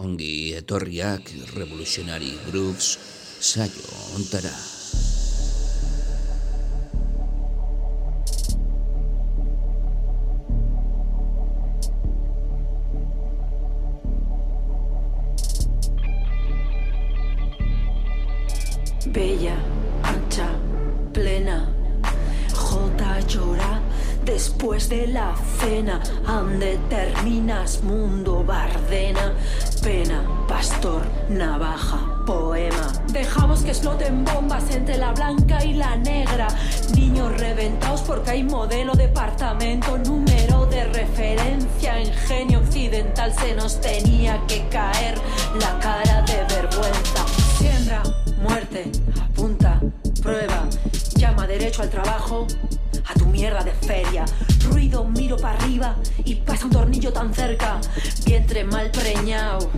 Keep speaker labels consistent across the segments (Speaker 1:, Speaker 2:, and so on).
Speaker 1: ongi etorriak Revolutionary Grooves saio ontara.
Speaker 2: Bella, ancha, plena, J llora después de la cena, ande terminas mundo bardena, pena, pastor, navaja, poema. Dejamos que exploten bombas entre la blanca y la negra, niños reventados porque hay modelo, departamento, número de referencia, ingenio occidental, se nos tenía que caer la cara de vergüenza. Siembra, muerte, apunta, prueba, llama derecho al trabajo, a tu mierda de feria. Ruido, miro para arriba y pasa un tornillo tan cerca. Vientre mal preñado.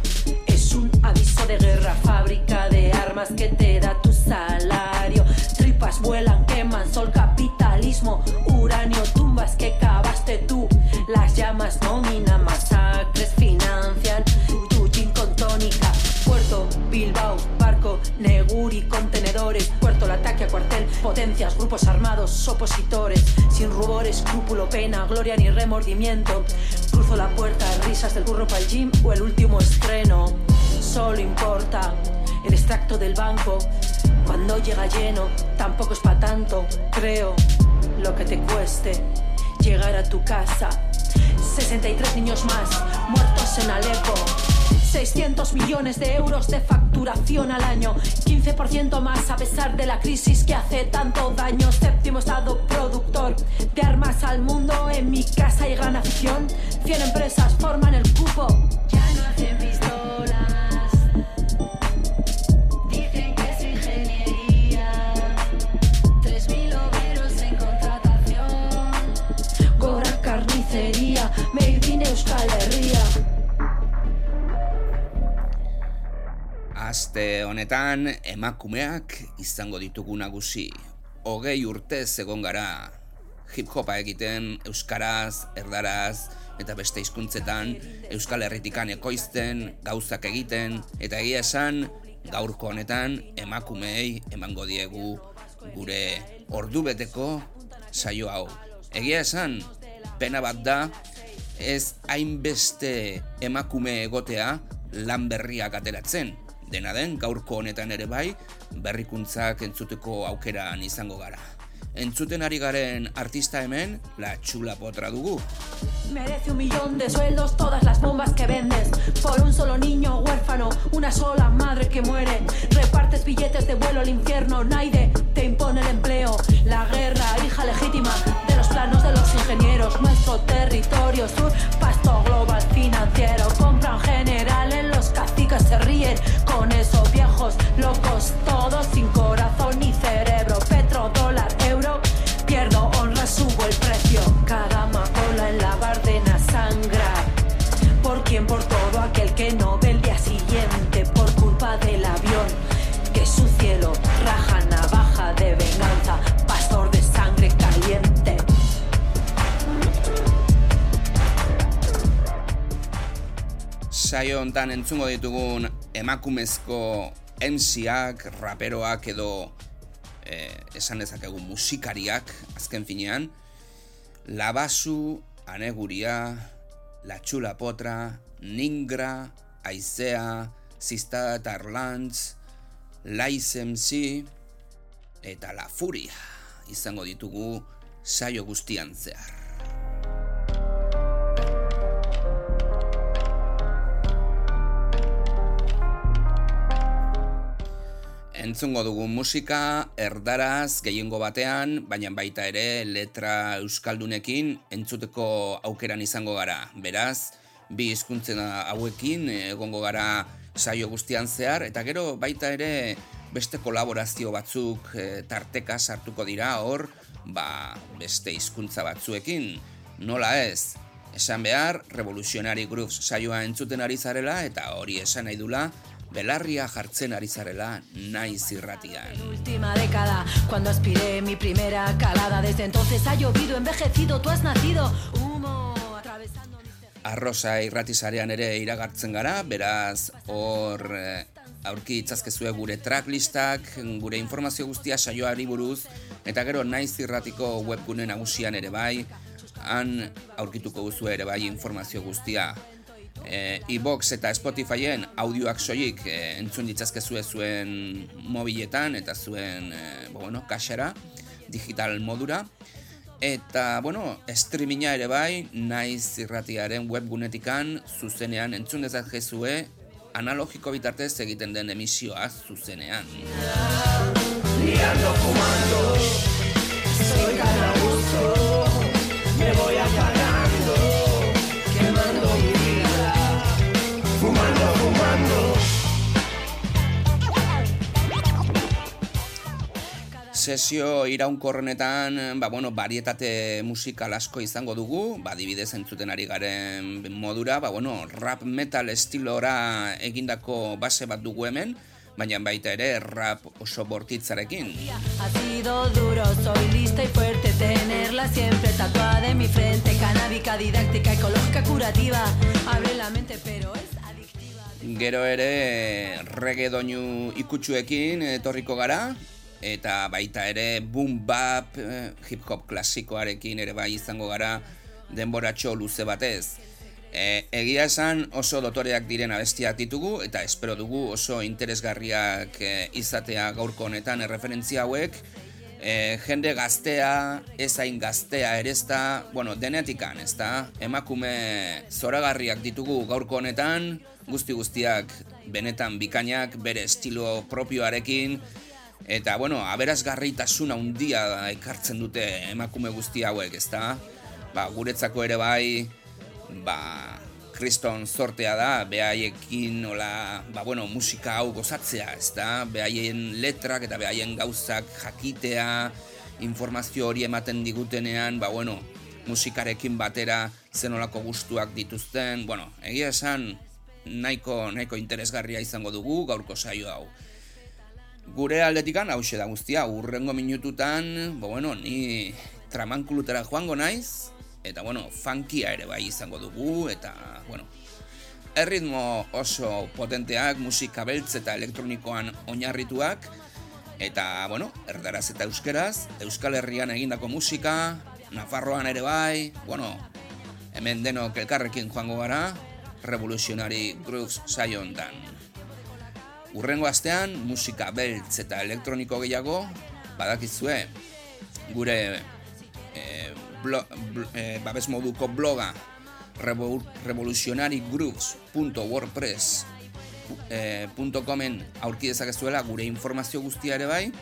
Speaker 2: Es un aviso de guerra, fábrica de armas que te da tu salario. Tripas vuelan, queman, sol, capitalismo, uranio, tumbas que cavaste tú. Las llamas nominan, masacres cuartel, potencias, grupos armados, opositores, sin rubor, escrúpulo, pena, gloria ni remordimiento. Cruzo la puerta, risas del burro para el gym o el último estreno. Solo importa el extracto del banco. Cuando llega lleno, tampoco es para tanto, creo, lo que te cueste llegar a tu casa. 63 niños más muertos en Alepo. 600 millones de euros de facturación al año, 15% más a pesar de la crisis que hace tanto daño. Séptimo estado productor de armas al mundo. En mi casa hay gran afición. 100 empresas forman el cupo. Ya no hacen pistolas. Dicen que es ingeniería. 3.000 obreros en contratación. Gora carnicería, made in Euskal Herria.
Speaker 1: Aste honetan emakumeak izango ditugu nagusi. Hogei urte egon gara hip-hopa egiten euskaraz, erdaraz eta beste hizkuntzetan Euskal Herritikan ekoizten, gauzak egiten eta egia esan gaurko honetan emakumeei emango diegu gure ordubeteko saio hau. Egia esan, pena bat da ez hainbeste emakume egotea lan berriak ateratzen. Dena den, gaurko honetan ere bai, berrikuntzak entzuteko aukeran izango gara. Entzuten ari garen artista hemen, la txula potra dugu.
Speaker 2: Merece un millón de sueldos todas las bombas que vendes. Por un solo niño huérfano, una sola madre que muere. Repartes billetes de vuelo al infierno, Naide te impone el empleo. La guerra, hija legítima de los planos de los ingenieros. Nuestro territorio sur, pasto global financiero. Compran generales, los caciques se ríen Con esos viejos locos, todos sin corazón ni cerebro. Petro, Cada amapola en la Bardena sangra. Por quien, por todo aquel que no ve el día siguiente Por culpa del avión que su cielo raja navaja de venganza Pastor de sangre caliente.
Speaker 1: Saio hontan entzungo ditugun emakumezko MCak, raperoak edo eh, esan dezakegu musikariak azken finean Labasu, Aneguria, La Txula Potra, Ningra, Aizea, Ziztada eta Arlantz, Laiz MC eta La Furia izango ditugu saio guztian zehar. Entzungo dugu musika erdaraz gehiengo batean, baina baita ere letra euskaldunekin entzuteko aukeran izango gara. Beraz, bi hizkuntzen hauekin egongo gara saio guztian zehar, eta gero baita ere beste kolaborazio batzuk e, tarteka sartuko dira hor, ba, beste hizkuntza batzuekin. Nola ez, esan behar, Revolutionary Grooves saioa entzuten ari zarela, eta hori esan nahi dula, belarria jartzen ari zarela naiz irratian.
Speaker 2: Última década, cuando aspiré mi primera calada Desde entonces ha llovido, envejecido, tú has nacido Humo atravesando
Speaker 1: arrosa irratizarean ere iragartzen gara, beraz hor eh, aurki itzazkezue gure tracklistak, gure informazio guztia saioari buruz, eta gero naiz irratiko webgune nagusian ere bai, han aurkituko duzu ere bai informazio guztia. E, e-box eta Spotifyen audioak soilik e, entzun ditzazkezue zuen mobiletan eta zuen e, bueno, kasera, digital modura. Eta, bueno, streaminga ere bai, naiz irratiaren webgunetikan zuzenean entzun dezakezue analogiko bitartez egiten den emisioa zuzenean. Fumando, soy me voy apagando, sesio iraunkorrenetan, ba, bueno, barietate musikal asko izango dugu, ba, dibidez entzuten ari garen modura, ba, bueno, rap metal estilora egindako base bat dugu hemen, baina baita ere rap oso bortitzarekin. Ha sido duro, soy lista y fuerte, tenerla siempre tatuada en mi frente, canábica, didáctica, ecológica, curativa, abre la mente, pero es adictiva. Gero ere reggae doinu ikutsuekin etorriko gara, eta baita ere boom bap eh, hip hop klasikoarekin ere bai izango gara denboratxo luze batez. E, egia esan oso dotoreak diren abestiak ditugu eta espero dugu oso interesgarriak e, izatea gaurko honetan erreferentzia hauek. E, jende gaztea, ezain gaztea ere ezta, bueno, denetikan, ezta, emakume zoragarriak ditugu gaurko honetan, guzti guztiak benetan bikainak, bere estilo propioarekin, Eta, bueno, aberazgarritasuna handia ekartzen dute emakume guzti hauek, ezta? Ba, guretzako ere bai, ba, kriston sortea da, behaiekin, nola, ba, bueno, musika hau gozatzea, ezta? Behaien letrak eta behaien gauzak jakitea, informazio hori ematen digutenean, ba, bueno, musikarekin batera zenolako gustuak dituzten, bueno, egia esan, nahiko, nahiko interesgarria izango dugu gaurko saio hau. Gure aldetikan hau da guztia, urrengo minututan, bo bueno, ni tramankulutera joango naiz, eta bueno, funkia ere bai izango dugu, eta bueno, erritmo oso potenteak, musika beltz eta elektronikoan oinarrituak, eta bueno, erdaraz eta euskeraz, Euskal Herrian egindako musika, Nafarroan ere bai, bueno, hemen denok elkarrekin joango gara, Revolutionary Grooves saio ondan. Urrengo astean, musika beltz eta elektroniko gehiago, badakizue, gure e, blo, e, babes moduko bloga revolutionarygrooves.wordpress.comen e, aurki dezakezuela gure informazio guztia ere bai,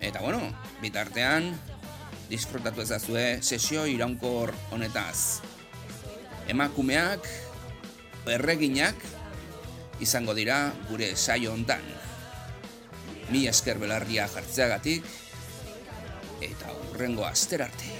Speaker 1: eta bueno, bitartean, disfrutatu ezazue sesio iraunkor honetaz. Emakumeak, erreginak, izango dira gure saio hontan. Mi esker belarria jartzeagatik eta urrengo aster arte.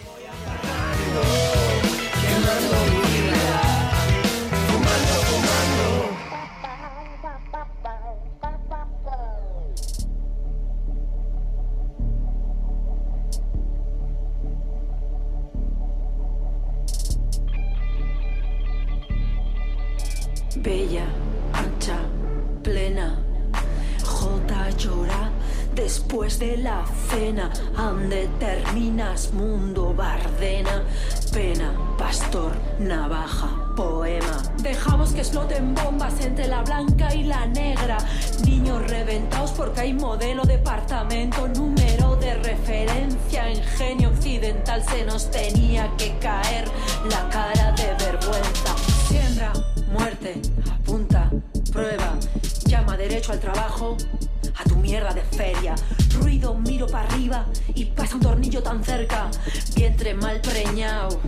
Speaker 2: Bella plena. J llora después de la cena. Ande terminas, mundo bardena. Pena, pastor, navaja, poema. Dejamos que exploten bombas entre la blanca y la negra. Niños reventados porque hay modelo, departamento, número de referencia. Ingenio occidental se nos tenía que caer la cara de vergüenza. Siembra, muerte, Al trabajo, a tu mierda de feria. Ruido, miro para arriba y pasa un tornillo tan cerca. Vientre mal preñado.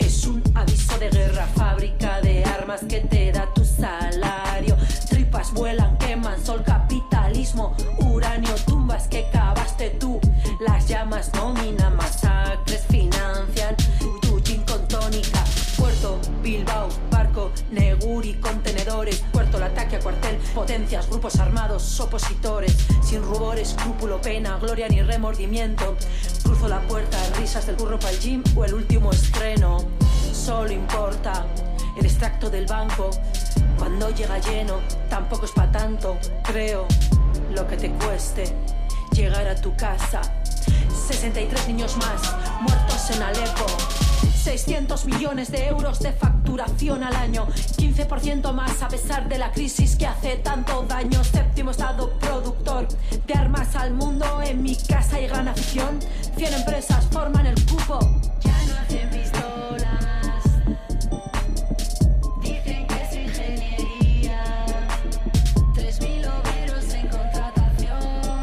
Speaker 2: Es un aviso de guerra, fábrica de armas que te da tu salario. Tripas vuelan, queman, sol, capitalismo, uranio, tumbas que cavaste tú. Las llamas nominan, masacres ataque a cuartel, potencias, grupos armados, opositores, sin rubor, escrúpulo, pena, gloria ni remordimiento. Cruzo la puerta, risas del burro para el gym o el último estreno. Solo importa el extracto del banco. Cuando llega lleno, tampoco es para tanto, creo, lo que te cueste llegar a tu casa. 63 niños más muertos en Alepo. 600 millones de euros de facturación al año, 15% más a pesar de la crisis que hace tanto daño. Séptimo estado productor de armas al mundo. En mi casa hay gran afición. 100 empresas forman el cupo. Ya no hacen pistolas. Dicen que es ingeniería. 3.000 obreros en contratación.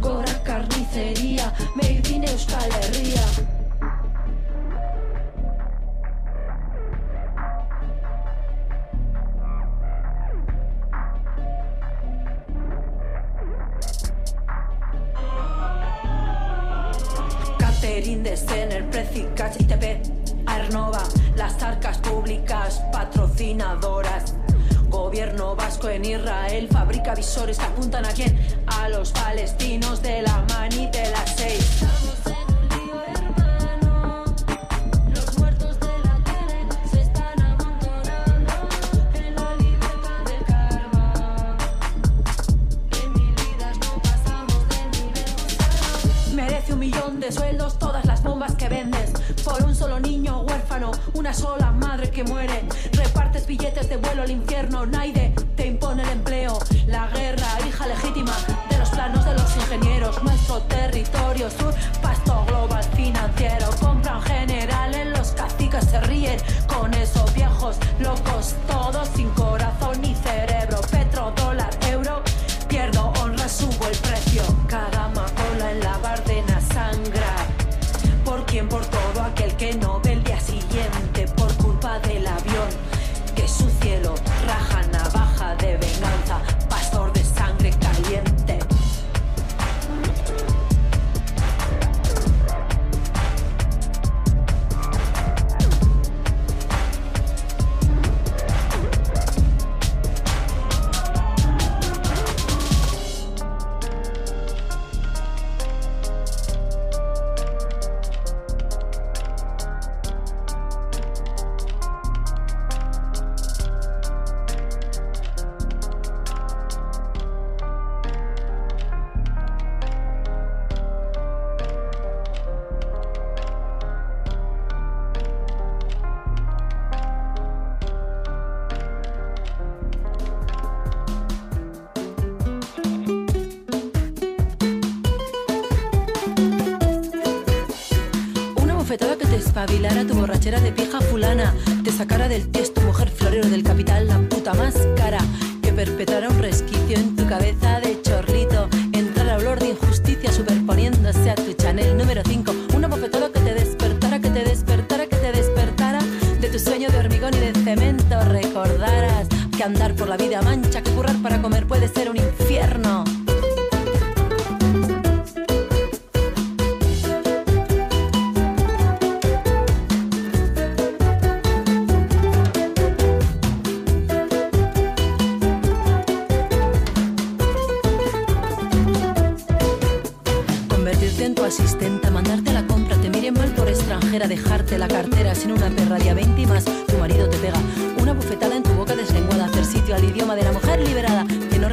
Speaker 2: Gora carnicería, made in Euskal Herria. retrovisores que apuntan a quién? A los palestinos de la mani de las seis. de sueldos todas las bombas que vendes. Por un solo niño huérfano, una sola madre que muere. Repartes billetes de vuelo al infierno, Naide. Territorio sur, pasto global financiero.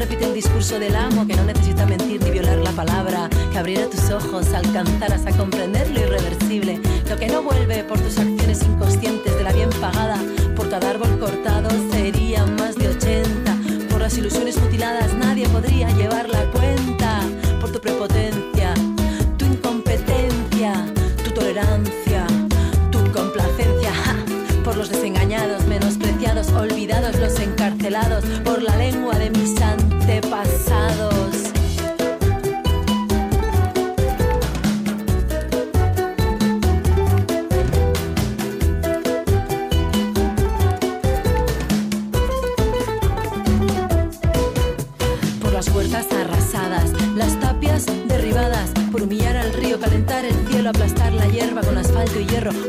Speaker 2: Repite el discurso del amo, que no necesita mentir ni violar la palabra, que abriera tus ojos, alcanzaras a comprender lo irreversible, lo que no vuelve por tus acciones inconscientes de la bien pagada, por cada árbol cortado serían más de 80, por las ilusiones mutiladas nadie podría llevar la cuenta, por tu prepotencia, tu incompetencia, tu tolerancia, tu complacencia, por los desengañados, menospreciados, olvidados, los encarcelados, por la lengua de mis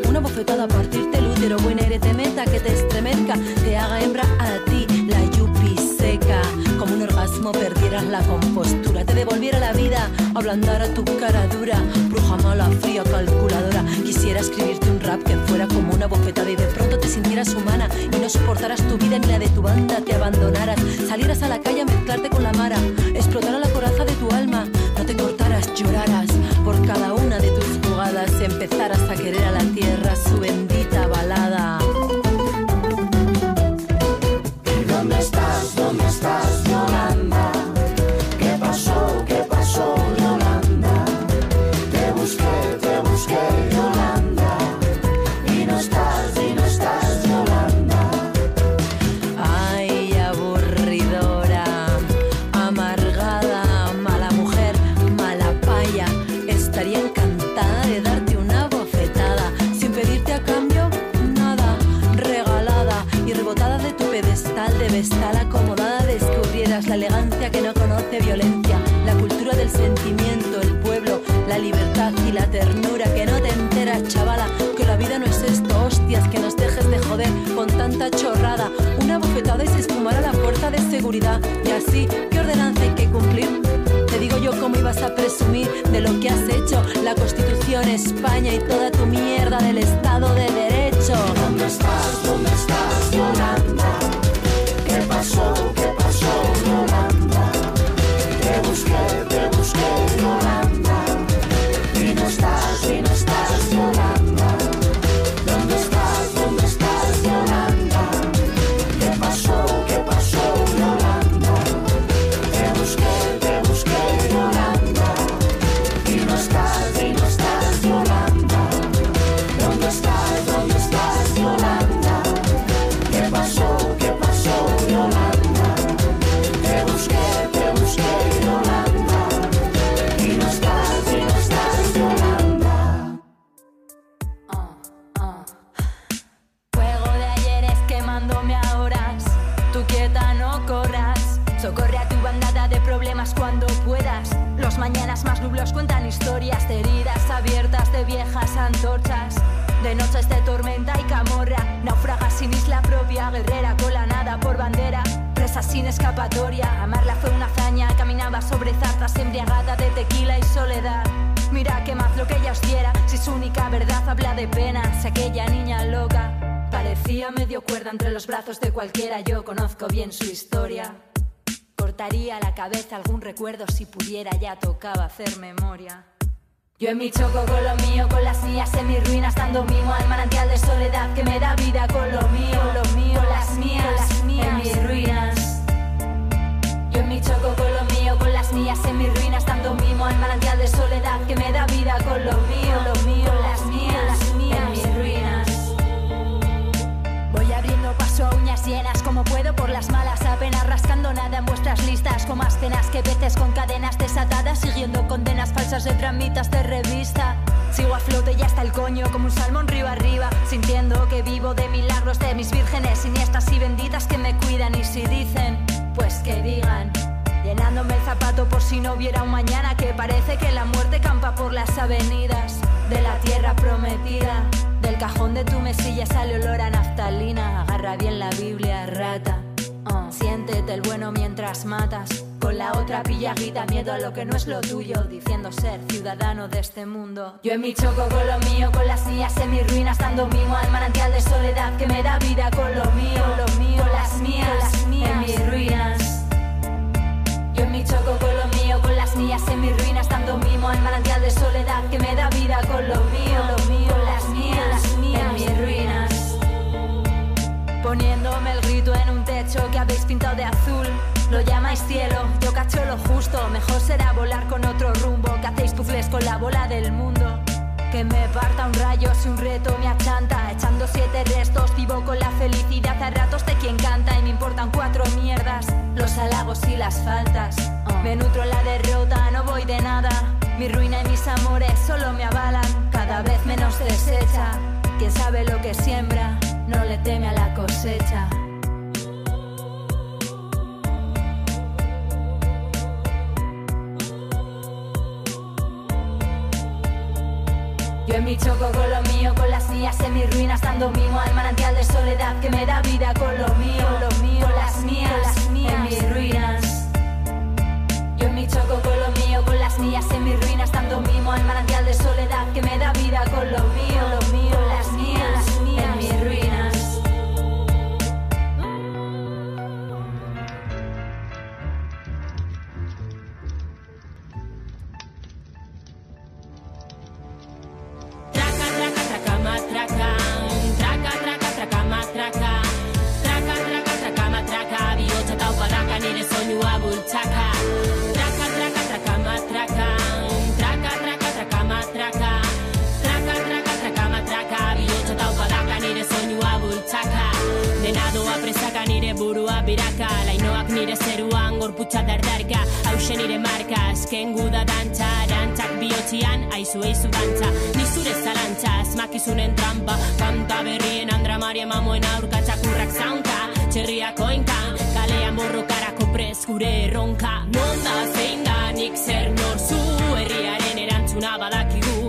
Speaker 2: una bofetada a partirte el útero, buen aire te meta, que te estremezca, te haga hembra a ti, la yupi seca, como un orgasmo perdieras la compostura, te debo
Speaker 3: volviera la vida, ablandara tu cara dura, bruja mala, fría, calculadora. Quisiera escribirte un rap que fuera como una bofetada y de pronto te sintieras humana y no soportaras tu vida ni la de tu banda, te abandonaras, salieras a la calle a mezclarte con la mara, explotara la coraza de tu alma, no te cortaras, lloraras por cada una de tus jugadas, empezaras a querer a la tierra su bendita ¿qué ordenanza hay que cumplir? Te digo yo cómo ibas a presumir de lo que has hecho, la Constitución, España y toda tu mierda del Estado de Derecho.
Speaker 4: historia guerrera con nada por bandera presa sin escapatoria. Amarla fue una hazaña caminaba sobre zarzas embriagada de tequila y soledad. Mira qué más lo que ella os diera
Speaker 3: si su única verdad habla de pena. Si aquella niña loca parecía medio cuerda entre los brazos de cualquiera yo conozco bien su historia. Cortaría la cabeza algún recuerdo si pudiera ya tocaba hacer memoria. Yo en mi choco con lo mío, con las mías en mi ruina, estando mimo al manantial de soledad que me da vida con lo mío, lo mío, las mías, en mis ruinas. Yo en mi choco con lo mío, con las mías en mi ruina, estando mimo al manantial de soledad que me da vida con lo mío, lo mío, las malas, apenas rascando nada en vuestras listas, con más penas que veces con cadenas desatadas, siguiendo condenas falsas de tramitas de revista. Sigo a flote y hasta el coño como un salmón río arriba, sintiendo que vivo de milagros de mis vírgenes siniestras y benditas que me cuidan y si dicen, pues que digan. Llenándome el zapato por si no hubiera un mañana que parece que la muerte campa por las avenidas de la tierra prometida. Del cajón de tu mesilla sale olor a naftalina. Agarra bien la Biblia, rata. Siéntete el bueno mientras matas. Con la otra pilla miedo a lo que no es lo tuyo, diciendo ser ciudadano de este mundo. Yo en mi choco con lo mío, con las mías en mis ruinas, dando mimo al manantial de soledad que me da vida con lo mío, lo mío, las mías, las mías en mis ruinas. Yo en mi choco con lo mío, con las mías en mis ruinas, dando mimo al manantial de soledad que me da vida con lo mío, lo mío, las mías, las mías en mis ruinas. Poniéndome el Llamáis cielo, yo cacho lo justo. Mejor será volar con otro rumbo. Que hacéis puzzles con la bola del mundo. Que me parta un rayo si un reto me achanta. Echando siete restos, vivo con la felicidad a ratos de quien canta. Y me importan cuatro mierdas, los halagos y las faltas. Me nutro la derrota, no voy de nada. Mi ruina y mis amores solo me avalan. Cada vez menos desecha. Quien sabe lo que siembra, no le teme a la cosecha. Yo en mi choco con lo mío, con las mías en mis ruinas, dando mimo al manantial de soledad que me da vida con lo mío, con, lo mío, las mías, en mis ruinas. Yo en mi choco con lo mío,
Speaker 2: con las mías en mis ruinas,
Speaker 5: dando mimo al manantial de soledad que me da vida con lo mío, con lo mío. Biraka. Lainoak nire zeruan gorputza dardarka. Hauxe nire marka, azken guda dantza. Arantzak bihotzian, aizu eizu dantza. Ni zure zalantza, asmakizunen trampa. Kanta berrien andra mari mamuen aurka txakurrak zaunka. Txerriak oinka, kalean borrokarako prez gure erronka. Non da zein da nik zer norzu, herriaren erantzuna badakigu.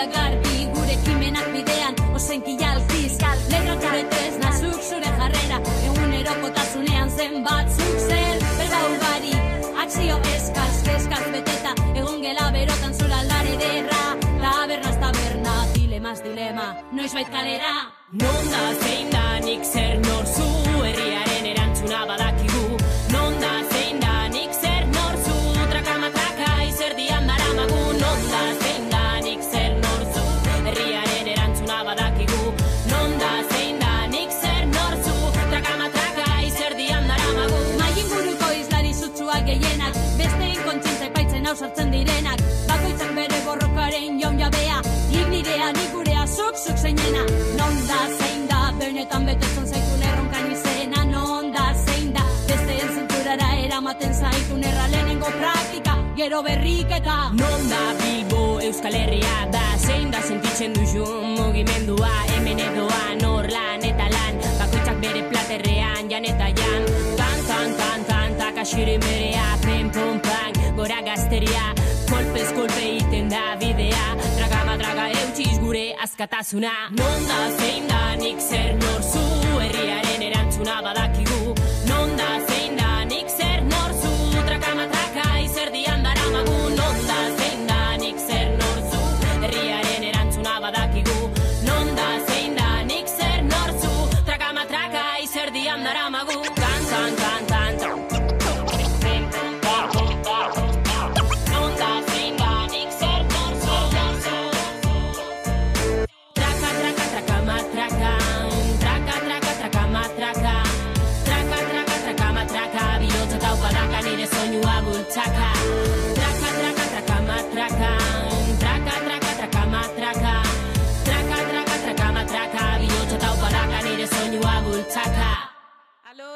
Speaker 6: Deia garbi, gure kimenak bidean, ozenki jalkiz. Legra zure tresna, zuk zure jarrera, egunerokotasunean zen batzuk zer. Berba ugari, akzio eskaz, kezkaz beteta, egon gela berotan zura aldare derra. Tabernaz taberna, dilemaz dilema, noiz bait kalera.
Speaker 5: Non da zein da nik zer norzu, herriaren erantzuna badakigu.
Speaker 6: Gero berriketa.
Speaker 5: Non da Bilbo Euskal Herria da. Zein da sentitzen duzu mugimendua? Hemen edoa nor lan eta lan. Bakoitzak bere platerrean jan eta jan. Tan tan tan tan takashirin berea. Pen pom pan gora gazteria. Kolpez kolpe iten da bidea. Dragama draga eutxiz gure askatasuna. Non da zein da nik zer norzu herriaren erantzuna badakigu. Non da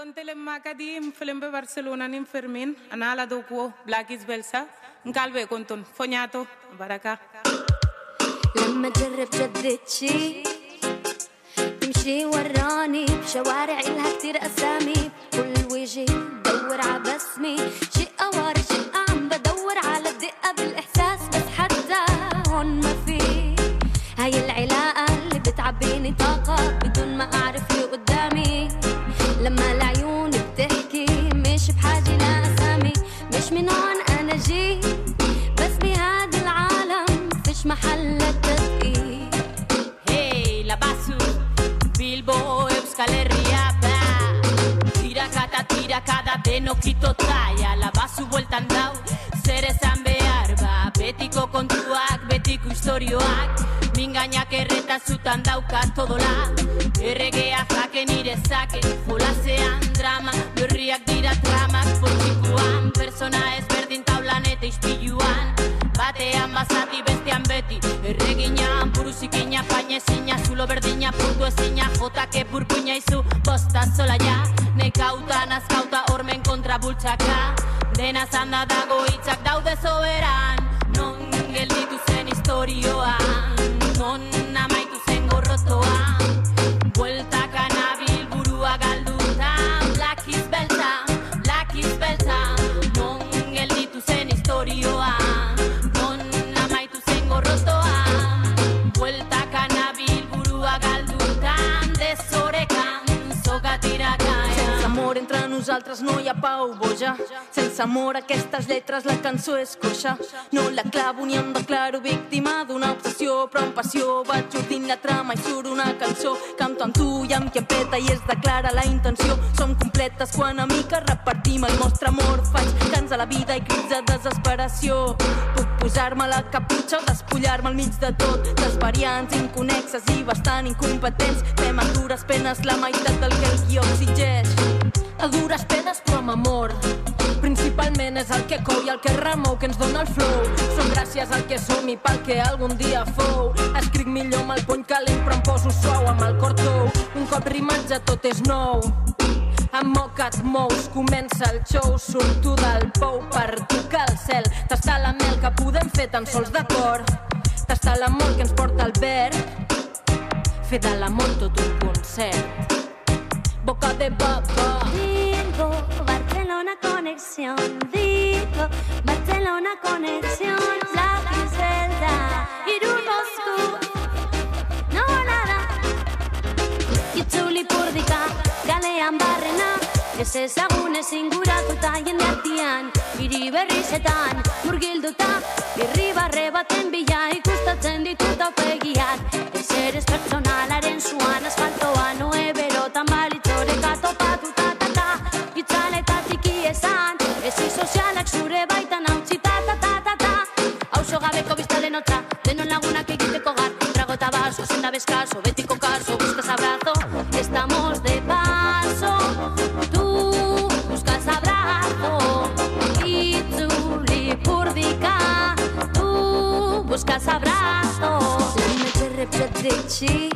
Speaker 5: كنت
Speaker 7: لما كديم فيلم ببرشلونة نيم فيرمين أنا على دوكو بلاكيز بيلسا نكالبي كنتون فنياتو بركة
Speaker 8: لما جرب جدتشي تمشي وراني شوارع لها كتير أسامي. كل وجه دور ع بسمي. شقة ورا شقة عم بدور على الدقة بالإحساس. بس حتى هون ما في. هاي العلاقة اللي بتعبيني طاقة بدون ما أعرف العالم فيش محل للتدقيق
Speaker 5: Hey, la basu, Bilbo, Euskal Herria da Tirakata, tirakada, denokito taia La basu bueltan dau, zer esan behar ba Betiko kontuak, betiko istorioak Mingainak erretazutan daukat todola Erregea jake nire zake Jolasean drama, berriak dira tramak Poltsikuan, persona ezberdin taulan eta ispiluan Batean bazati bestean beti Erreginan, buruzikina, painezina Zulo berdina, puntu ezina Jotake burkuina izu, bosta zola ja. Nekauta, nazkauta, ormen kontra bultzaka Dena zanda dago hitzak
Speaker 9: nosaltres no hi ha pau, boja. Sense amor aquestes lletres la cançó és coixa. No la clavo ni em declaro víctima d'una obsessió, però amb passió vaig ordint la trama i surt una cançó. Canto amb tu i amb qui peta i es declara la intenció. Som completes quan amiques repartim el nostre amor. Faig cants a la vida i crits de desesperació. Puc posar-me la caputxa o despullar-me al mig de tot. Les variants inconexes i bastant incompetents. Fem a dures penes la meitat del que el guió exigeix.
Speaker 10: A dures penes però amb amor. Principalment és el que cou i el que remou que ens dona el flow. Som gràcies al que som i pel que algun dia fou. Escric millor amb el puny calent però em poso suau amb el cor tou. Un cop rimat ja tot és nou. Amb moca et mous, comença el show, surto del pou per tocar el cel. Tastar la mel que podem fer tan sols de cor. Tastar l'amor que ens porta el verd. Fer de l'amor tot un concert. Boca de baba.
Speaker 11: Vivo, Barcelona conexión. Vivo, Barcelona conexión. La Zelda, Irun Moscú. No nada. Itzuli purdika, galean barrena. Ez ezagun ezin guratuta jende artian Hiri berrizetan, murgilduta Irri barre baten bila ikustatzen ditut aupegiak Ez eres personalaren zuan asfaltoa Noe oreka topatu ta ta ta. Itzala eta ziki esan. Ezi sozialak zure baitan hau ta ta ta ta ta. Hauzo gabeko biztalen otra Denon lagunak egiteko gar. Trago eta baso, zinda bezkazo, betiko kaso Buskaz abrazo, estamos de paso. Tu buskaz abrazo Itzuli purdika. Tu buskaz abrazo. Zerimetxerre pletritxik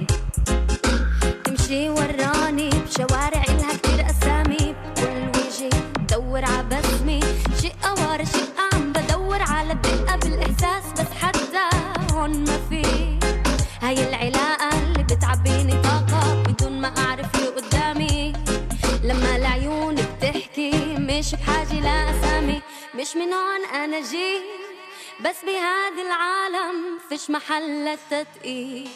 Speaker 11: هون أنا جيت بس بهذا العالم فيش محل للتدقيق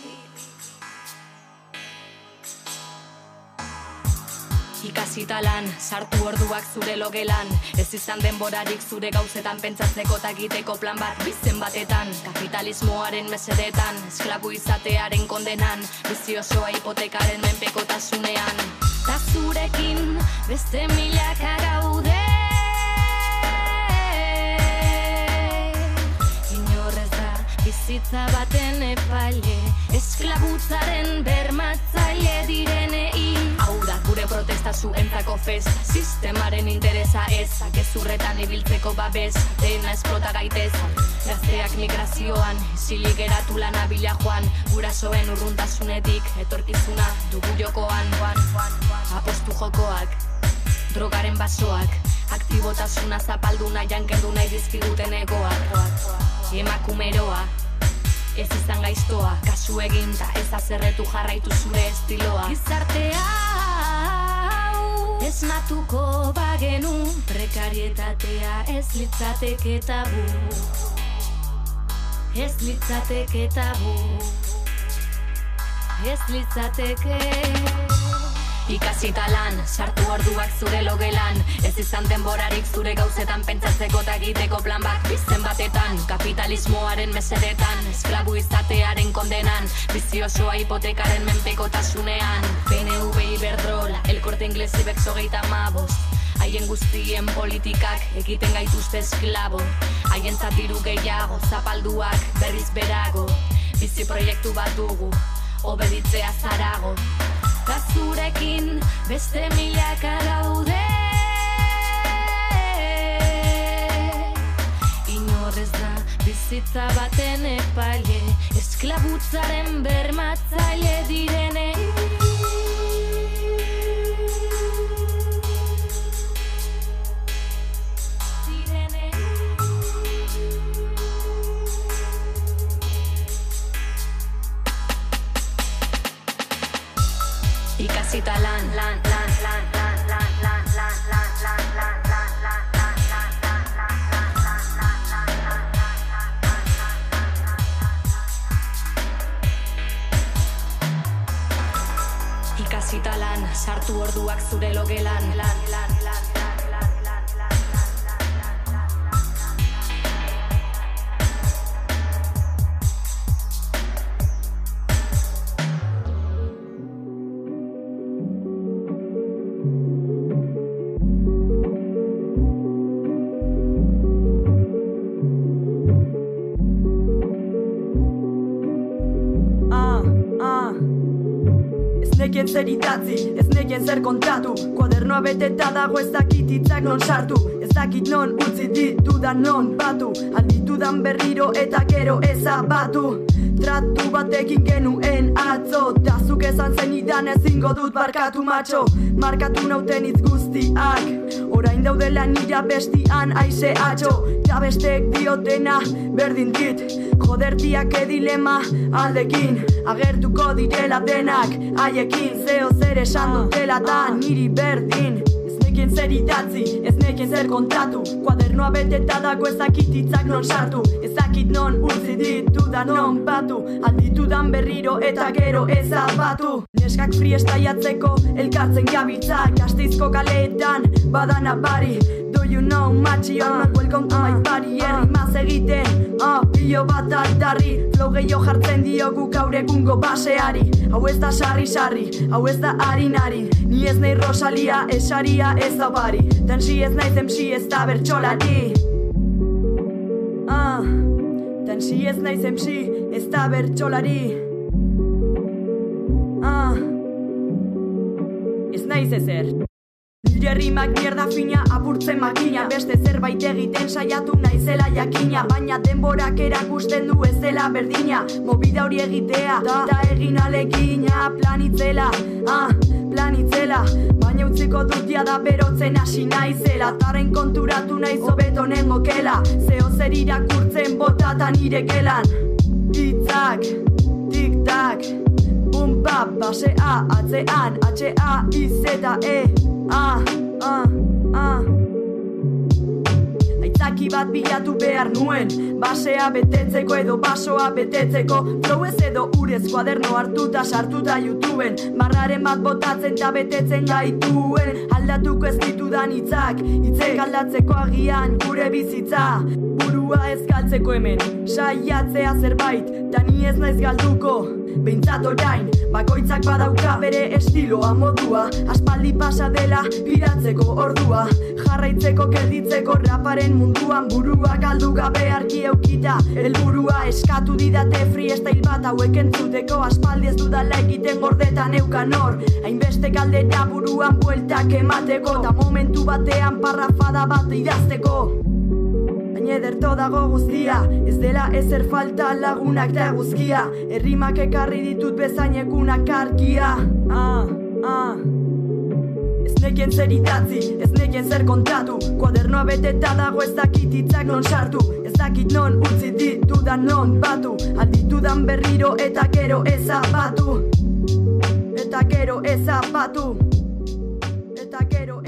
Speaker 12: Ikasita lan, sartu orduak zure logelan Ez izan denborarik zure gauzetan pentsatzeko eta egiteko plan bat Bizen batetan, kapitalismoaren mesedetan Esklabu izatearen kondenan, bizi osoa hipotekaren menpekotasunean Ta zurekin beste milaka gaude bizitza baten epaile Esklabutzaren bermatzaile direnei Hau da gure protesta zuentzako festa Sistemaren interesa eza Gezurretan ibiltzeko babes Dena esplota gaiteza Gazteak migrazioan Isilik geratu lan abila joan Gurasoen urruntasunetik Etorkizuna dugu jokoan. Apostu jokoak Drogaren basoak Aktibotasuna zapaldu nahian kendu nahi dizkiguten egoak. Emakumeroa Ez izan gaiztoa, kasu egin ta ez azerretu jarraitu zure estiloa. Gizartea hau esmatuko bagenu Prekarietatea ez litzateke tabu. Ez litzateke tabu. Ez litzateke Ikasita lan, sartu orduak zure logelan. Ez izan denborarik zure gauzetan pentsatzeko eta egiteko plan bat. Bizen batetan, kapitalismoaren mesedetan Esklabu izatearen kondenan Bizi osoa hipotekaren menpekotasunean. PNV Iberdrola, El Corte Inglés Ibex hogeita mabost Haien guztien politikak egiten gaituzte esklabo. Haien zatiru gehiago, zapalduak berriz berago. Bizi proiektu bat dugu, obeditzea zarago Ta zurekin beste milaka gaude. Inorrez da bizitza baten epaile Esklabutzaren bermatzaile direne
Speaker 13: beteta dago ez dakit hitzak non sartu. Ez dakit non utzi ditudan non batu. Alditudan berriro eta gero ezabatu Tratu batekin genuen atzo. Tazuk esan zen idan ezingo dut barkatu matxo Markatu nauten hitz guztiak. Orain daudela nira bestian aize atxo Ja bestek diotena berdin dit. Jodertiak edilema aldekin Agertuko direla denak haiekin Zeo zer esan dutela da niri berdin. Ez nekien zer idatzi, ez nekien zer kontatu. Kuadernoa beteta dago ezakit hitzak non sartu. Ezakit non utzi ditudan non batu. Alditudan berriro eta gero ezabatu Neskak friestaiatzeko elkartzen gabitza Gazteizko kaleetan badan apari Do you know matxi uh, Welcome to my party Herri maz egiten. Uh, Bio bat aldarri Flow gehiago jartzen diogu gaur egungo baseari. Hau ez da sarri-sarri Hau ez da harin-harin Ni ez nahi Rosalia Esaria ez da bari Tensi ez naiz emsi ez da bertxolari Ah, tensi ez naiz emsi ez da bertxolari Ah, ez naiz ezer Nire rimak mierda fina apurtzen makina. Beste zerbait egiten saiatu naizela jakina. Baina denborak erakusten du ez dela berdina. Mobida hori egitea da egin alegina. Planitzela, ah, planitzela Baina utziko dutia da berotzen hasi naizela. Tarren konturatu naiz hobeto nengokela Zeo zer irakurtzen botata nire gelan Itzak, tik-tak. Bum bap, basea, atzean, H-A, I-Z-E Ah, ah, ah. Aitzaki bat bilatu behar nuen Basea betetzeko edo basoa betetzeko. Flow ez edo urez kuaderno hartuta sartuta YouTubeen. Barraren bat botatzen eta betetzen gaituen. Aldatuko ez ditudan hitzak Hitzek aldatzeko agian gure bizitza. Burua ez galtzeko hemen Saiatzea zerbait Ta ni ez naiz galduko Behintzat orain Bakoitzak badauka bere estiloa modua. Aspaldi pasa dela piratzeko ordua. Jarraitzeko gelditzeko raparen munduan Burua. Galdu gabe argi eukita Elburua eskatu didate freestyle bat hauek entzuteko. Aspaldi ez dudala egiten gordetan eukan hor. Hainbeste galdera buruan bueltak emateko. Ta momentu batean parrafada bat idazteko ederto dago guztia. Ez dela ezer falta lagunak da guzkia Errimak ekarri ditut bezainekunak argia. Ah, ah. Ez nekien zer idatzi, ez nekien zer kontatu. Kuadernoa beteta dago ez dakit hitzak non sartu. Ez dakit non utzi ditudan non batu. Alditudan berriro eta gero ezabatu Eta gero ezabatu Eta gero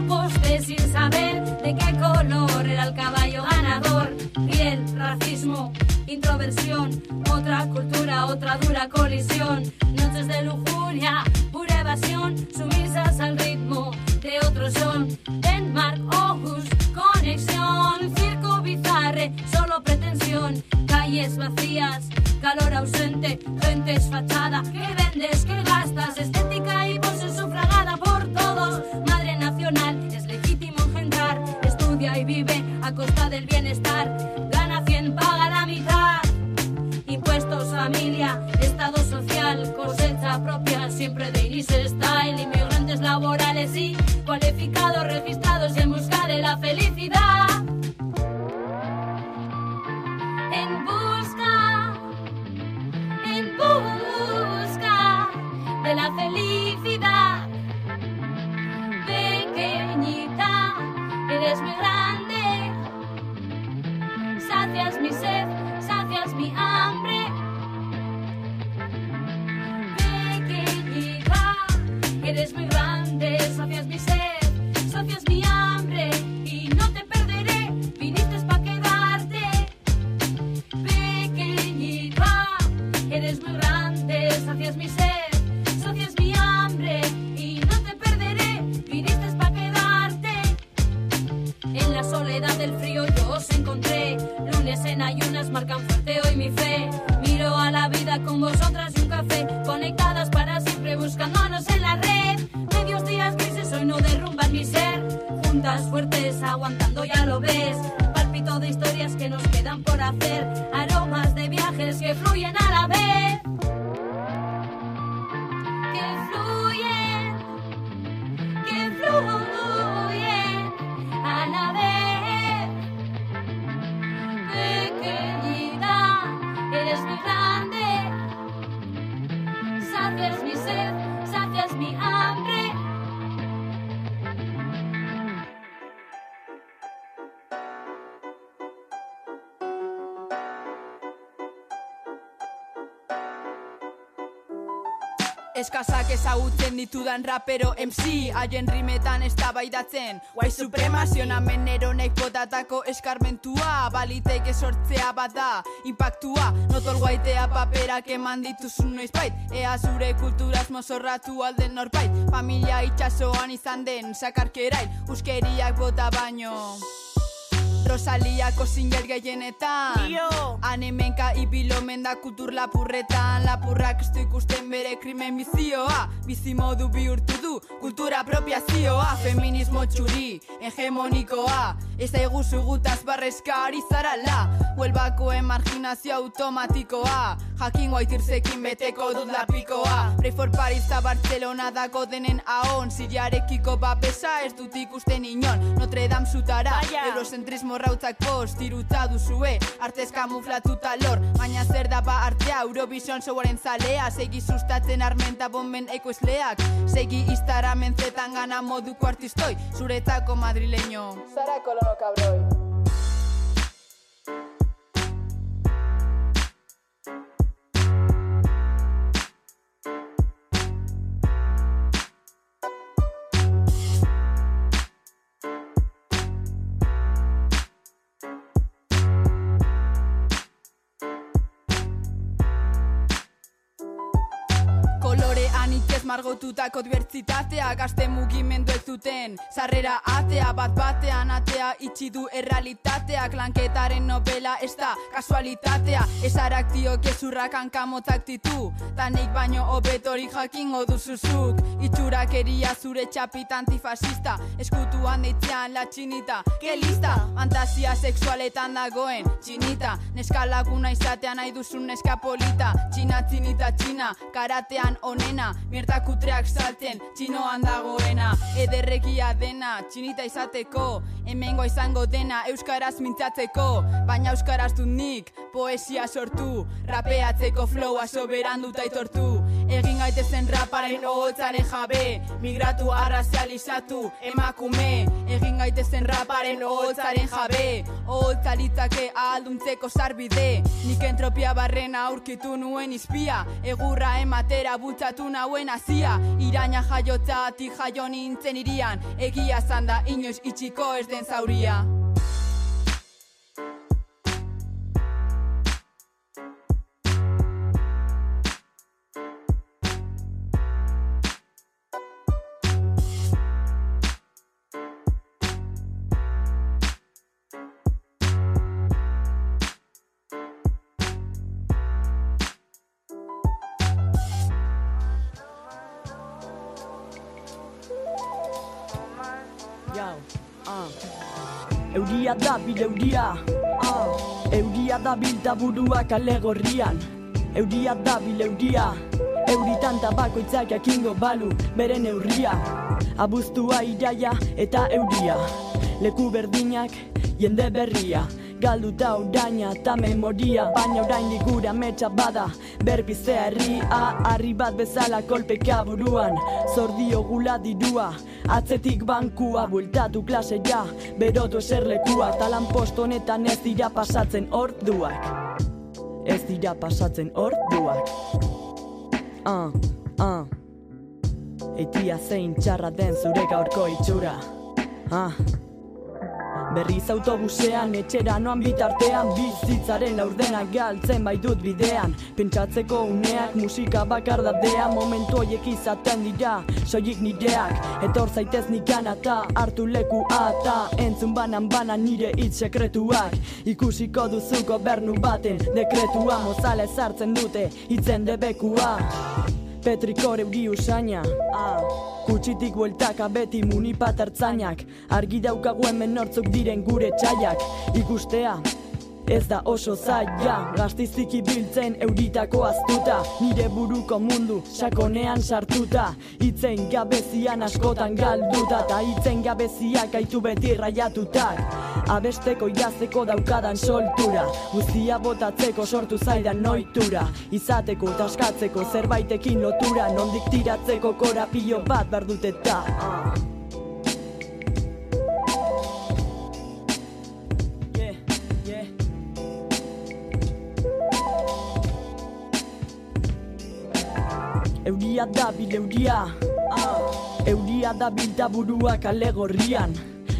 Speaker 6: Aposté, sin saber de qué color era el caballo ganador. Piel, racismo, introversión, otra cultura, otra dura colisión. Noches de lujuria, pura evasión, sumisas al ritmo de otro son. Denmark, Aarhus, conexión, circo bizarre, solo pretensión. Calles vacías, calor ausente, gente esfachada. ¿Qué vendes? ¿Qué gastas? Estética y pose sufragada por todos. Vive a costa del bienestar. Gana 100, paga la mitad. Impuestos, familia, estado social, cosecha propia, siempre de
Speaker 14: Eskazak ezagutzen ditudan rapero MC Haien rimetan eztabaidatzen. White supremazionamen eronek botatako eskarmentua. Baliteke sortzea bat da Impactua Notol guaitea paperak eman dituzun noizbait. Ea zure kulturaz mozorratu alden norbait. Familia itxasoan izan den sakarkerain Uskeriak bota baino Rosaliako zinger gehienetan. Anemenka ibilomen da kultur lapurretan. Lapurrak ez du ikusten bere krimen bizioa Bizimodu bihurtu du kultura apropiazioa Feminismo txuri, hegemonikoa. Ez aigu zugutaz barrezka ari zarala. Huelbakoen marginazio automatikoa. Jakin guaitirzekin beteko dut lapikoa. Pray for Paris eta Barcelona dako denen ahon. Siriarekiko babesa ez dut ikusten inon. Notre Dame zutara, eurocentrismo rautzak post Dirutza duzue, artez kamuflatuta lor Baina zer da ba artea, Eurovision showaren zalea Segi sustatzen armenta bomben ekoizleak. Segi instaramen zetan gana moduko artistoi Zuretzako madrileño. Zara kolono kabroi margotutako dibertsitatea Gazte mugimendu ez duten. Sarrera atea bat batean atea Itxi du errealitateak. Lanketaren novela ez da kasualitatea. Ezarak dio kezurrak hankamotzak ditu. Tanik baino hobetorik jakingo duzuzuk Itxurak eria zure txapita antifasista. Eskutuan deitzean la txinita. Que lista, fantasia sexualetan dagoen Txinita, neskalaguna izatea nahi duzun neska polita. Txina, txinita, txina, karatean onena. Mierda kutreak salten, txinoan dagoena Ederregia dena, txinita izateko Hemengo izango dena, euskaraz mintzatzeko Baina euskaraz dut nik, poesia sortu Rapeatzeko flowa soberan dut aitortu Egin gaitezen raparen oholtzaren jabe. Migratu arrazializatu emakume. Egin gaitezen raparen oholtzaren jabe. Oholtzalitzake ahalduntzeko sarbide. Nik entropia barrena aurkitu nuen izpia. Egurra ematera bultzatu nauen azia Iraina jaiotzatik jaio nintzen irian. Egia zanda inoiz itxiko ez den zauria
Speaker 13: Da bilta alegorrian Euria da bil euria. Euritan tabakoitzak jakingo balu bere neurria Abuztua iraia eta euria. Leku berdinak jende berria Galduta oraina eta memoria Baina orain gure ametsa bada. Berbizea herria Harri bat bezala kolpeka buruan. Zordio gula dirua Atzetik bankua bueltatu klasera Berotu eserlekua Talan post honetan ez dira pasatzen orduak. Ez dira pasatzen orduak. Ah, ah Eitia zein txarra den zure gaurko itxura. Ah Berriz autobusean, etxera noan bitartean Bizitzaren laurdenak galtzen bai dut bidean. Pentsatzeko uneak, musika bakar dadea Momentu hoiek izaten dira, soilik nireak. Etor zaitez nikan eta hartu leku ata Entzun banan banan nire hitz sekretuak. Ikusiko duzu gobernu baten dekretua Mozale zartzen dute hitzen debekua Petrikore euri usaina ah. Kutsitik bueltaka beti munipat hartzainak. Argi daukagu hemen nortzuk diren gure txaiak. Ikustea, Ez da oso zaila, gaztizik ibiltzen euritako aztuta Nire buruko mundu, sakonean sartuta Itzen gabezian askotan galduta Ta itzen gabeziak gaitu beti raiatutak Abesteko idazteko daukadan soltura Guztia botatzeko sortu zaidan noitura. Izateko taskatzeko zerbaitekin lotura Nondik tiratzeko korapio bat barduteta Euria da bil euria. Euria da bil da buruak alegorrian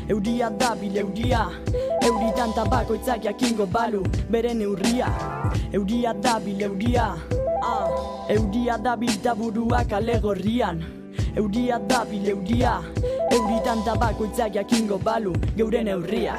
Speaker 13: Euria da bil euria Euritan tabakoitzak jakingo balu bere neurria Euria da bil euria. Euria da bil da buruak alegorrian Euria da bil euria Euritan tabakoitzak jakingo balu geure neurria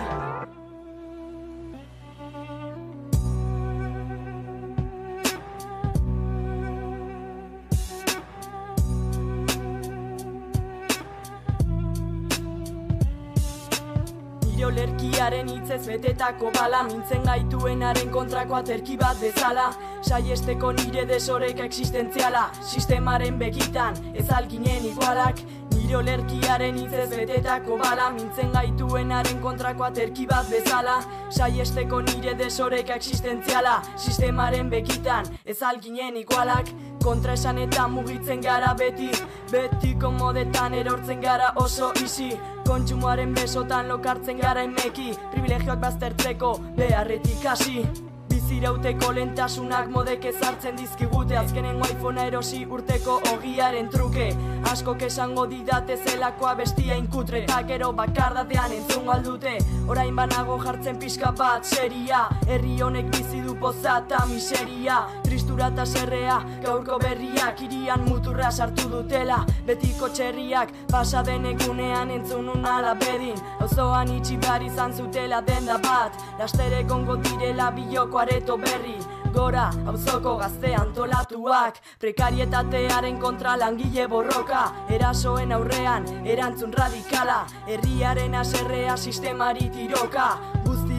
Speaker 13: olerkiaren hitzez betetako bala Mintzen gaituenaren kontrako aterki bat bezala. Saiesteko nire desoreka existentziala Sistemaren begitan ez alginen igualak olerkiaren hitzez betetako bala. Mintzen gaituenaren kontrako aterki bat bezala. Saiesteko nire desoreka existentziala. Sistemaren begitan ez alginen igualak. Kontra esan eta mugitzen gara beti. Beti komodetan erortzen gara oso isi. Kontsumoaren besotan lokartzen gara emeki. Privilegioak baztertzeko beharretik hasi Bizirauteko lentasunak modek ezartzen dizkigute. Azkenengo iPhonea erosi urteko ogiaren truke. Askok esango didate zelakoa bestia inkutre. Eta gero bakardatean entzungo aldute Orain banago jartzen pixka bat seria. Herri honek bizi poza eta miseria Tristura eta serrea gaurko berriak Irian muturra sartu dutela. Betiko txerriak pasa den egunean entzunun ala bedin. Auzoan itxi behar izan zutela denda bat Lastere gongo direla biloko areto berri. Gora, auzoko gazte antolatuak Prekarietatearen kontra langile borroka. Erasoen aurrean, erantzun radikala Herriaren aserrea sistemari tiroka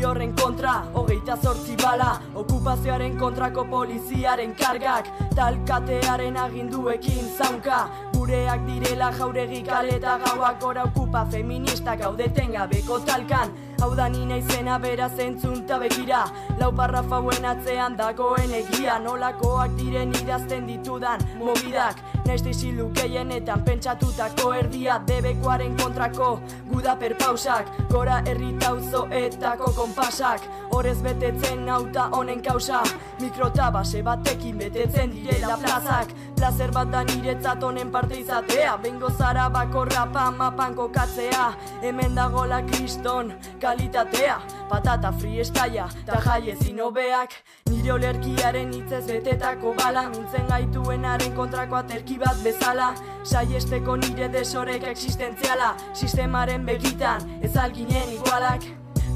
Speaker 13: Guzti horren kontra, hogeita zortzi bala. Okupazioaren kontrako poliziaren kargak Talkatearen aginduekin zaunka. Gureak direla jauregi kale eta gauak gora okupa feministak gaudeten gabeko talkan Hau da nina izena bera zentzun ta begira. Lau parrafa hauen atzean dagoen egia. Nolakoak diren idazten ditudan mobidak Naiz izilu gehienetan pentsatutako erdia Debekoaren kontrako guda perpausak. Gora herritauzoetako konpasak. Horez betetzen nauta honen kausa Mikrota base batekin betetzen direla plazak Plazer bat da niretzat honen parte izatea. Bengo zara bakorra pamapan kokatzea. Hemen dagola kriston kalitatea. Patata freestylea ta jai ezin hobeak Nire olerkiaren hitzez betetako bala. Mintzen gaituenaren kontrako aterki bat bezala. Saiesteko nire desoreka existentziala. Sistemaren begitan ez alginen igualak.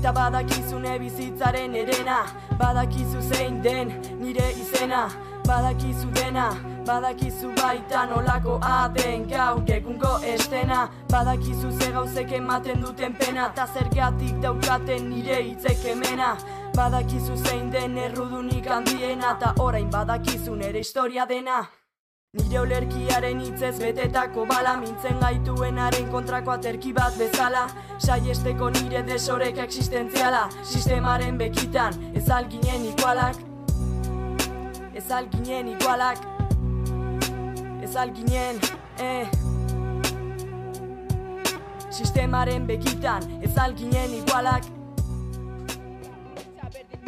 Speaker 13: Ta badakizune bizitzaren erena Badakizu zein den nire izena Badakizu dena Badakizu baita nolako aden gaur egungo estena. Badakizu ze gauzek ematen duten pena Ta zergatik daukaten nire hitzek hemena Badakizu zein den errudunik handiena Ta orain badakizu nere historia dena. Nire olerkiaren hitzez betetako bala Mintzen gaituenaren kontrako aterki bat bezala. Saiesteko nire desoreka existentziala Sistemaren bekitan ez alginen igualak Ez alginen igualak. Ez alginen, eh. Sistemaren bekitan ez alginen igualak.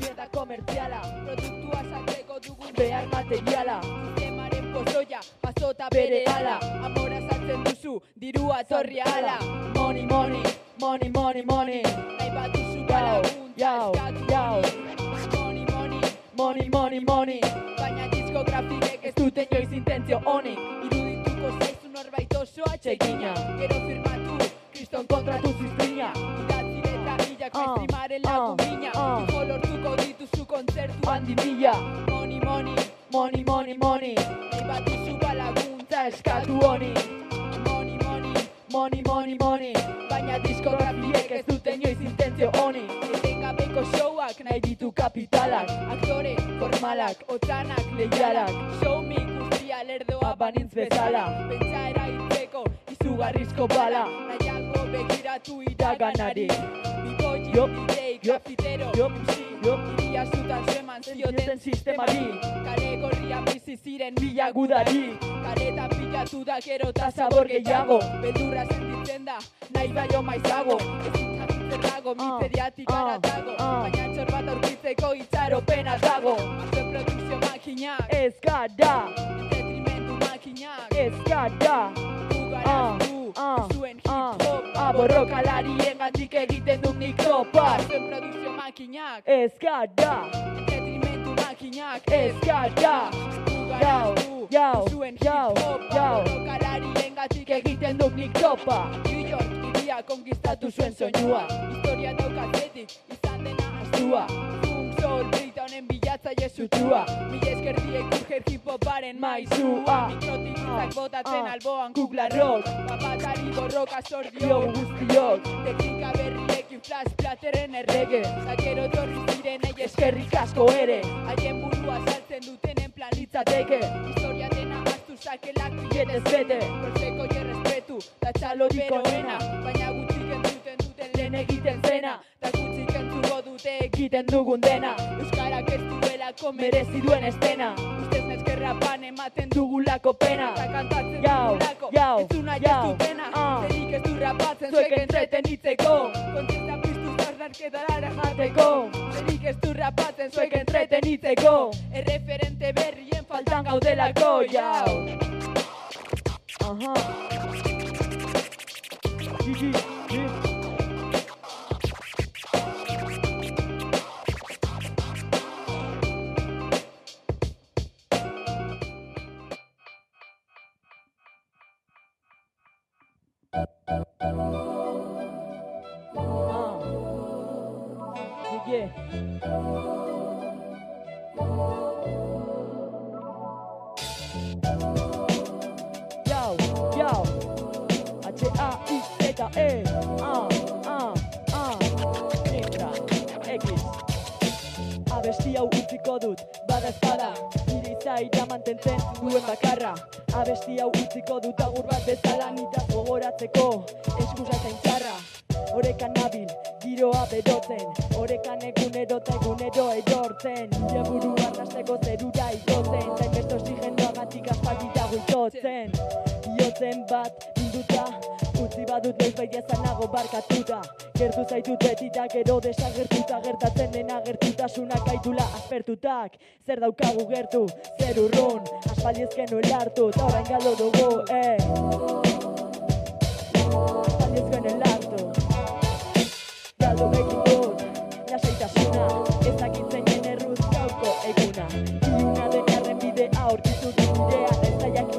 Speaker 14: Mierda komertziala. Produktua saltzeko dugun behar materiala. Sistemaren pozoia, pasota bere ala. Amora saltzen duzu, dirua torri ala. Money, money, money, money, money Nahi bat duzu balaguntza eskatu Money, money, money, money, Baina diskografirek ez duten joiz intentzio honik Irudituko zaizu norbait oso atxekina Gero firmatu, kriston kontratu zizpina Idatzi letra hilak
Speaker 13: Ah,
Speaker 14: maestrimaren
Speaker 13: ah,
Speaker 14: lagumina
Speaker 13: ah.
Speaker 14: Dijo lortuko dituzu kontzertu handi mila. Money, money, money, money, money. Nahi bat duzu balaguntza eskatu honi. Money, money,
Speaker 15: Money, money, money. Baina diskografiek ez dute inoiz intentzio honi. Etengabeko showak nahi ditu kapitalak Aktore formalak, otzanak, leialak. Show me guztia lerdoa banintz bezala. Pentsa eraitzeko izugarrizko bala. Nahiago begiratu iraganari. Bikoji, bidei, grafitero, MC Iria zutan zeman zioten sistemari. Kale gorrian bizi ziren mila gudari. Kaletan pilatu da gero eta zabor gehiago. Beldurra sentitzen da, nahi baino maizago. Ezin jakitzen dago, miseriatik aratago Baina txor bat aurkitzeko itxaropena dago. Azue produkzio makinak. Ez gara. Entretrimendu makinak. Ez gara zuen hip-hopa Borrokalarien gatik egiten duk nik topa. Zuen produkzio makinak. Ez gara. Entretrimendu makinak. Ez gara. Ugaraztu, zuen hip-hopa Borrokalarien gatik egiten duk nik topa. New York iria konkistatu zuen soinua. Historia daukatzetik izan dena astua Funk soul brita honen bilatzaile zutua Mila eskerdiek urger hip-hoparen maizua. Mikrotik izak botatzen alboan kukla rock. Papatari borroka zor diogu guztiok. Teknika berriekin flash plateren errege. Zakero torri ziren ei eskerrik asko ere. Haien burua saltzen dutenen planitzateke Historia dena astu sakelak biletez bete. Proseko y respetu, da txalorik onena Baina gutxik entzuten lehen egiten zena Da gutxik entzuko dute egiten dugun dena. Euskarak ez duelako merezi duen estena. Ustez nezkerra pan ematen dugulako pena. Eta kantatzen dugulako ez du nahi ez dutena. Zerik ez du rapatzen zuek entretenitzeko. Kontesta piztu zarnarketara jateko Zerik ez du rapatzen zuek entretenitzeko Erreferente berrien faltan gaudelako jau Aha. Gigi, gigi Yeah. Yo, yo. H-A-I-Z-E. Ah, ah, ah. Letra, X. Abesti hau utziko dut, bada espada Izaira mantentzen duen bakarra. Abesti hau utziko dut agur bat bezala Nitaz gogoratzeko eskusa zaintzarra Horekan nabil, giroa berotzen. Horekan egunero eta egunero erortzen. Nire burua nasteko zerura igotzen. Zain besto oxigenoagatik aspaldi dago Iotzen bat bilduta Utzi badut noiz bai nago barkatuta. Gertu zaitut betita gero desagertuta. Gertatzen dena gertutasunak gaitula aspertutak. Zer daukagu gertu, zer urrun. Aspaldi ezken nuen hartu, eta orain galdo dugu, eh. Aspaldi ezken nuen hartu Galdo begin dut, lasaitasuna Ezakitzen jen erruz gauko eguna. Iluna den arren bidea aurkitu dut nirea Ez da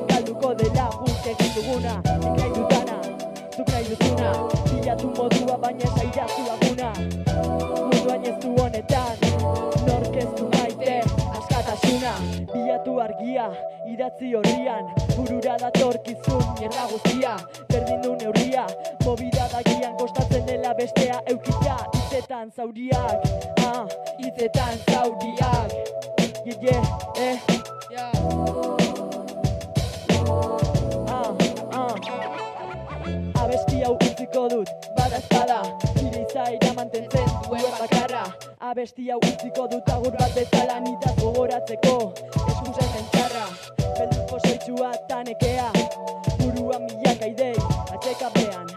Speaker 15: idatzi horrian Burura datorkizun mierda guztia, berdin du neurria Movida dagian kostatzen dela bestea eukita Hitzetan zauriak, ah, hitzetan zauriak. Ye, ye, eh, ah, ah. Abesti hau utziko dut, bada espada Nire izaira mantentzen duen bakarra. Abesti hau utziko dut agur bat bezala Nitaz gogoratzeko. Eskusa Beldurko soitzua tanekea Burua milaka idei, atxekapean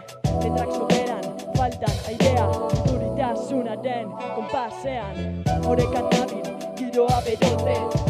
Speaker 15: Letrak soberan, faltan airea Duritasunaren konpasean. Horekan nabil, giroa berotzen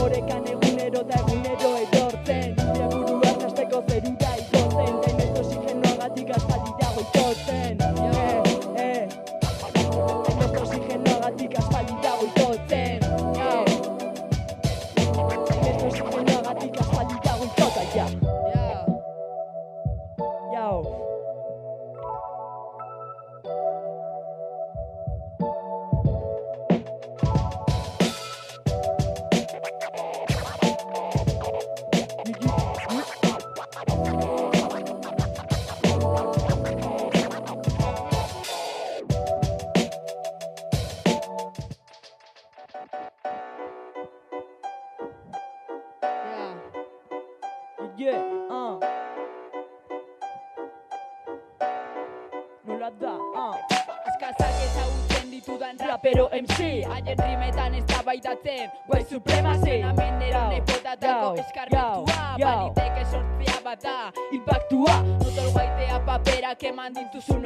Speaker 15: da
Speaker 14: baidatzen White supremacy. Amenero nepotatako
Speaker 13: Yau,
Speaker 14: eskarmentua. Baliteke sortzea bada Impactua. Notol guaitea paperak eman dituzu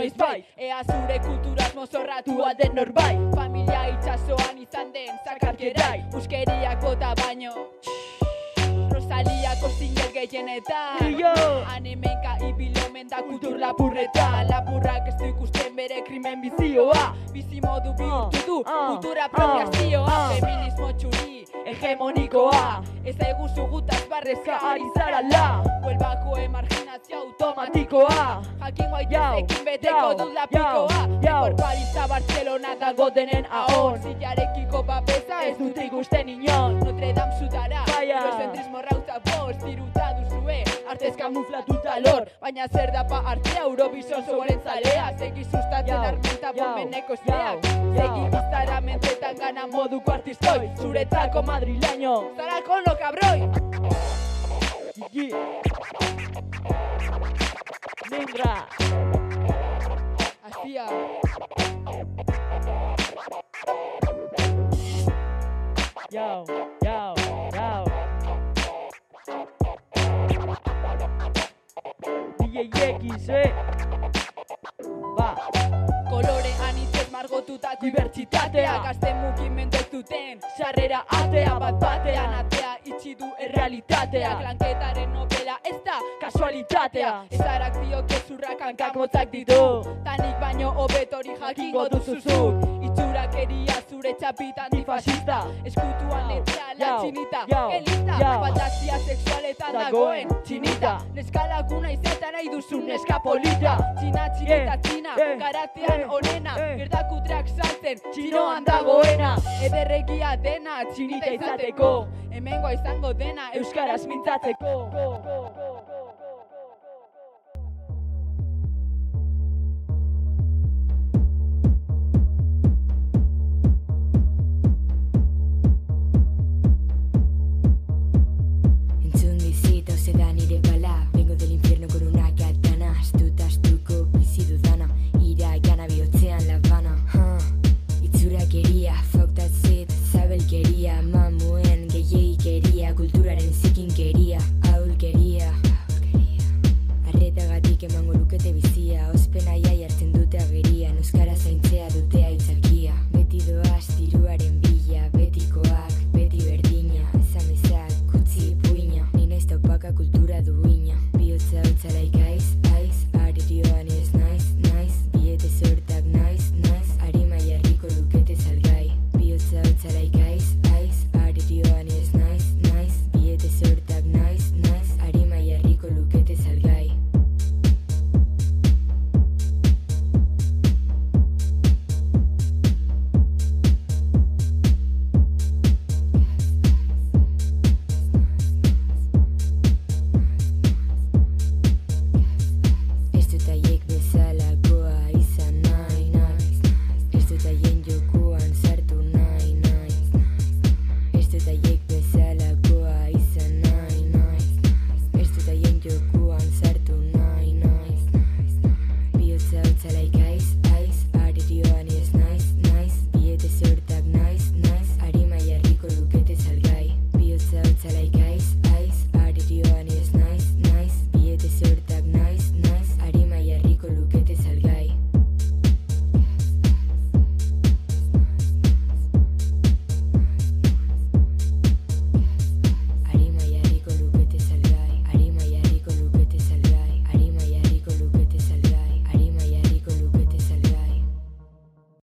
Speaker 14: ikusten inon Notre Dame zutara
Speaker 13: Baia.
Speaker 14: Eurocentrismo rauza bost Diruta duzue. Artez kamuflatuta lor Baina zer da pa artea Eurovision zoren zarea Segi sustatzen armenta bomeneko
Speaker 13: yau.
Speaker 14: Segi biztara mentetan gana moduko artistoi. Zuretzako madrileño. Zara kono cabroi.
Speaker 13: Gigi. Negra.
Speaker 14: Hacia
Speaker 13: Yo, yo, yo. DJ X, eh. Ba,
Speaker 14: Kolore anitzez margotutako dibertsitatea. Gazte mugimendu ez duten sarrera atea Bat batean atea itxi du errealitatea. Lanketaren novela ez da kasualitatea. Ezarak dio kezurrak hankak motzak ditu. Tanik baino hobetori jakingo duzuzuk Itxurakeria zure txapita antifasista Eskutuan letra la txinita. Elita,
Speaker 13: yau.
Speaker 14: fantazia sexualetan
Speaker 13: Dagoen
Speaker 14: txinita. Neska laguna izaten nahi duzu neska polita. Txina, txinita,
Speaker 13: Eh,
Speaker 14: txina,
Speaker 13: eh,
Speaker 14: karatean
Speaker 13: eh,
Speaker 14: onena.
Speaker 13: eh.
Speaker 14: Gerdakutrak saltzen, txinoan dagoena. Ederregia dena, txinita izateko Hemengoa izango dena, euskaraz mintzatzeko.
Speaker 16: Entzun dizit hau da nire bala Vengo del infierno con una katana